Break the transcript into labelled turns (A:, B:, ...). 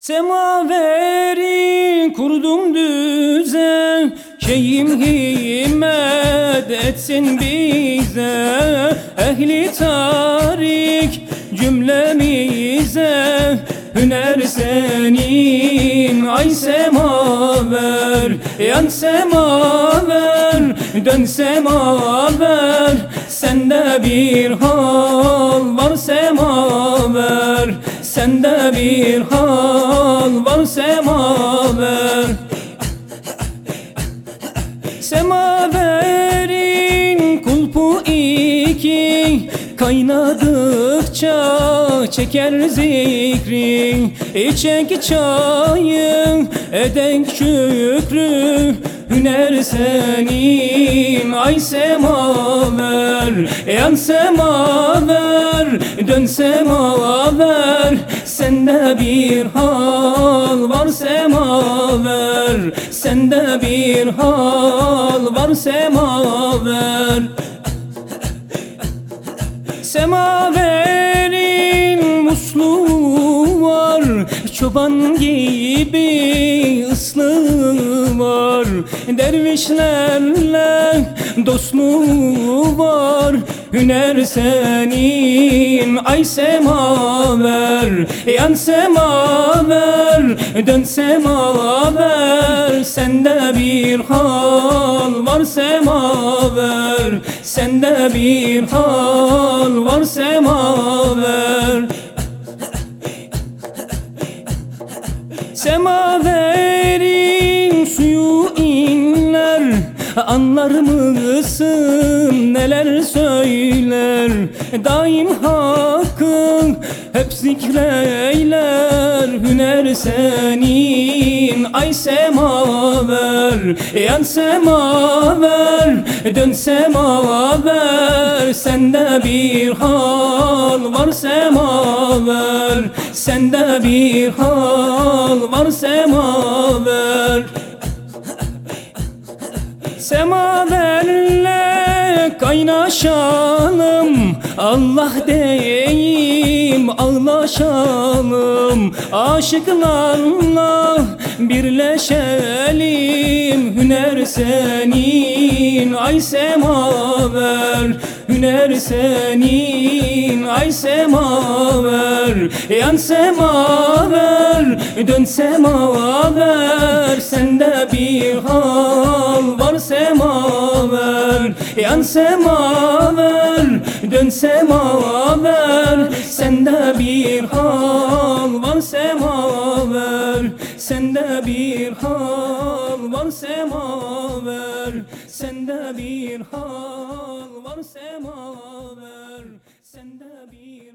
A: Semaveri kurdum düzen Şeyim himmet etsin bize. Ehli tarik cümlemize. Hüner senin ay semaver Yan semaver dön semaver Sende bir hal var semaver Sende bir hal var semaver. Semaverin kulpu iki Kaynadıkça çeker zikri. İçek çayı edek şükrü Hüner senin. Ay semaver Yan semaver dön semaver Sende bir hal var semaver Sende bir hal var semaver Semaverin musluğu var Çoban gibi ıslığı var. Dervişlerle dostluğu var Hüner senin. Ay semaver Yan semaver dön semaver. Sende bir hal var semaver. Sende bir hal var semaver. Semaverin suyu Anlar mısın neler söyler. Daim hakkın hep zikreyler. Hüner senin ay semaver. Yan semaver dön semaver. Sende bir hal var semaver. Sende bir hal var semaver Semaverle kaynaşalım. Allah deyim ağlaşalım. Aşıklarla birleşelim. Hüner senin ay semaver. Hüner senin ay semaver. Yan semaver dön semaver. Sende bir hal Yan semaver dön semaver Sende bir hal var semaver. Sende bir hal var semaver Sende bir hal var semaver. Sende bir